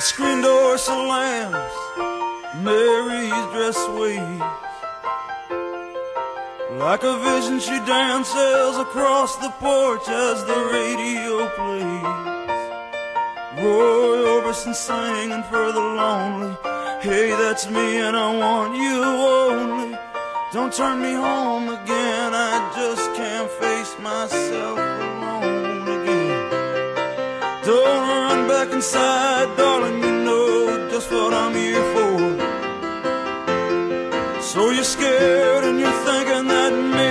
screen door slams, Mary's dress waves. Like a vision, she dances across the porch as the radio plays. Roy Orbison singing for the lonely. Hey, that's me, and I want you only. Don't turn me home again, I just can't face myself alone again. Don't run back inside, darling. scared and you're thinking that maybe